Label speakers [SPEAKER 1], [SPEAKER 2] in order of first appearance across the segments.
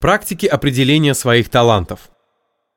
[SPEAKER 1] Практики определения своих талантов.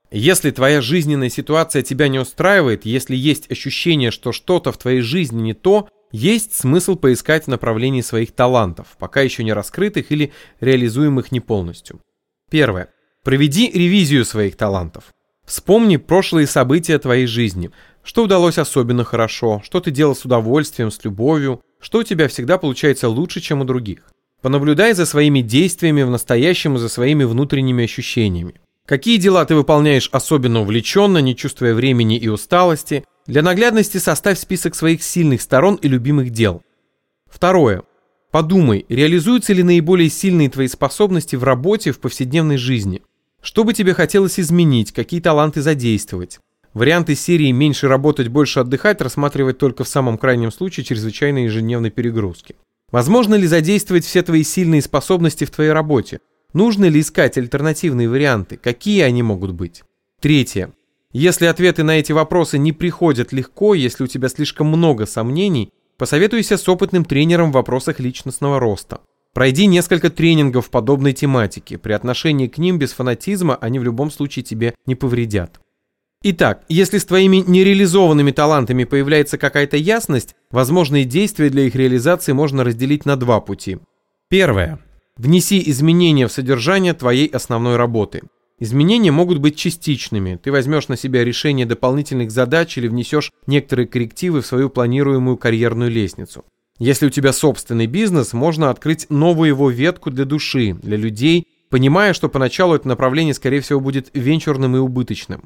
[SPEAKER 1] Если твоя жизненная ситуация тебя не устраивает, если есть ощущение, что что-то в твоей жизни не то, есть смысл поискать в направлении своих талантов, пока еще не раскрытых или реализуемых не полностью. Первое. Проведи ревизию своих талантов. Вспомни прошлые события твоей жизни. Что удалось особенно хорошо, что ты делал с удовольствием, с любовью, что у тебя всегда получается лучше, чем у других. Понаблюдай за своими действиями в настоящем и за своими внутренними ощущениями. Какие дела ты выполняешь особенно увлеченно, не чувствуя времени и усталости? Для наглядности составь список своих сильных сторон и любимых дел. Второе. Подумай, реализуются ли наиболее сильные твои способности в работе, в повседневной жизни. Что бы тебе хотелось изменить, какие таланты задействовать. Варианты серии «меньше работать, больше отдыхать» рассматривать только в самом крайнем случае чрезвычайной ежедневной перегрузки. Возможно ли задействовать все твои сильные способности в твоей работе? Нужно ли искать альтернативные варианты? Какие они могут быть? Третье. Если ответы на эти вопросы не приходят легко, если у тебя слишком много сомнений, посоветуйся с опытным тренером в вопросах личностного роста. Пройди несколько тренингов подобной тематики. При отношении к ним без фанатизма они в любом случае тебе не повредят. Итак, если с твоими нереализованными талантами появляется какая-то ясность, возможные действия для их реализации можно разделить на два пути. Первое. Внеси изменения в содержание твоей основной работы. Изменения могут быть частичными. Ты возьмешь на себя решение дополнительных задач или внесешь некоторые коррективы в свою планируемую карьерную лестницу. Если у тебя собственный бизнес, можно открыть новую его ветку для души, для людей, понимая, что поначалу это направление, скорее всего, будет венчурным и убыточным.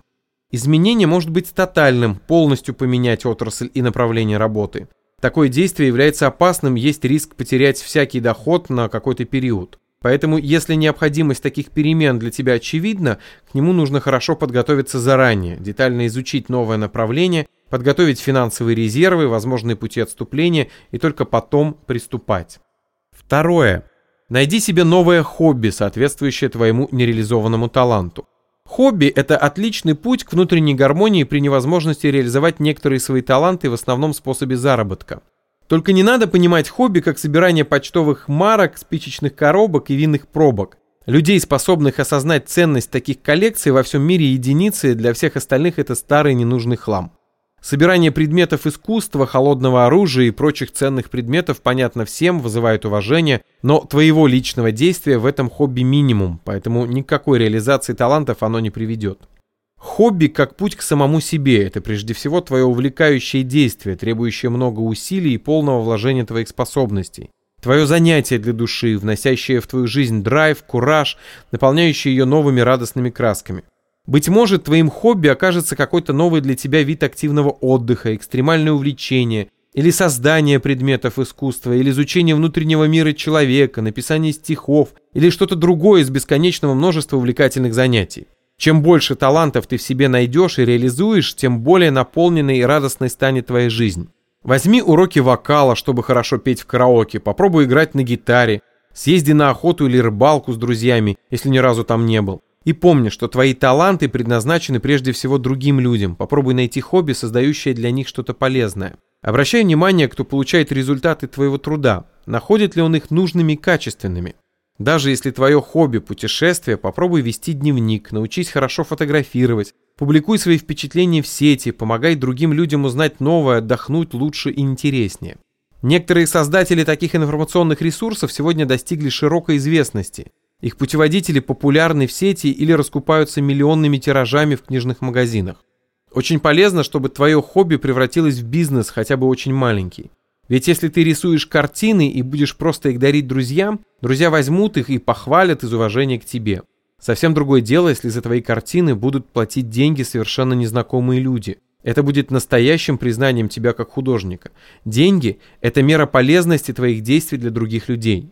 [SPEAKER 1] Изменение может быть тотальным, полностью поменять отрасль и направление работы. Такое действие является опасным, есть риск потерять всякий доход на какой-то период. Поэтому, если необходимость таких перемен для тебя очевидна, к нему нужно хорошо подготовиться заранее, детально изучить новое направление, подготовить финансовые резервы, возможные пути отступления и только потом приступать. Второе. Найди себе новое хобби, соответствующее твоему нереализованному таланту. Хобби – это отличный путь к внутренней гармонии при невозможности реализовать некоторые свои таланты в основном способе заработка. Только не надо понимать хобби как собирание почтовых марок, спичечных коробок и винных пробок. Людей, способных осознать ценность таких коллекций во всем мире единицы, для всех остальных это старый ненужный хлам. Собирание предметов искусства, холодного оружия и прочих ценных предметов понятно всем, вызывает уважение, но твоего личного действия в этом хобби минимум, поэтому никакой реализации талантов оно не приведет. Хобби как путь к самому себе – это прежде всего твое увлекающее действие, требующее много усилий и полного вложения твоих способностей. Твое занятие для души, вносящее в твою жизнь драйв, кураж, наполняющее ее новыми радостными красками. Быть может, твоим хобби окажется какой-то новый для тебя вид активного отдыха, экстремальное увлечение, или создание предметов искусства, или изучение внутреннего мира человека, написание стихов, или что-то другое из бесконечного множества увлекательных занятий. Чем больше талантов ты в себе найдешь и реализуешь, тем более наполненной и радостной станет твоя жизнь. Возьми уроки вокала, чтобы хорошо петь в караоке, попробуй играть на гитаре, съезди на охоту или рыбалку с друзьями, если ни разу там не был. И помни, что твои таланты предназначены прежде всего другим людям. Попробуй найти хобби, создающее для них что-то полезное. Обращай внимание, кто получает результаты твоего труда. Находит ли он их нужными и качественными? Даже если твое хобби – путешествие, попробуй вести дневник, научись хорошо фотографировать, публикуй свои впечатления в сети, помогай другим людям узнать новое, отдохнуть лучше и интереснее. Некоторые создатели таких информационных ресурсов сегодня достигли широкой известности – их путеводители популярны в сети или раскупаются миллионными тиражами в книжных магазинах. Очень полезно, чтобы твое хобби превратилось в бизнес, хотя бы очень маленький. Ведь если ты рисуешь картины и будешь просто их дарить друзьям, друзья возьмут их и похвалят из уважения к тебе. Совсем другое дело, если за твои картины будут платить деньги совершенно незнакомые люди. Это будет настоящим признанием тебя как художника. Деньги – это мера полезности твоих действий для других людей.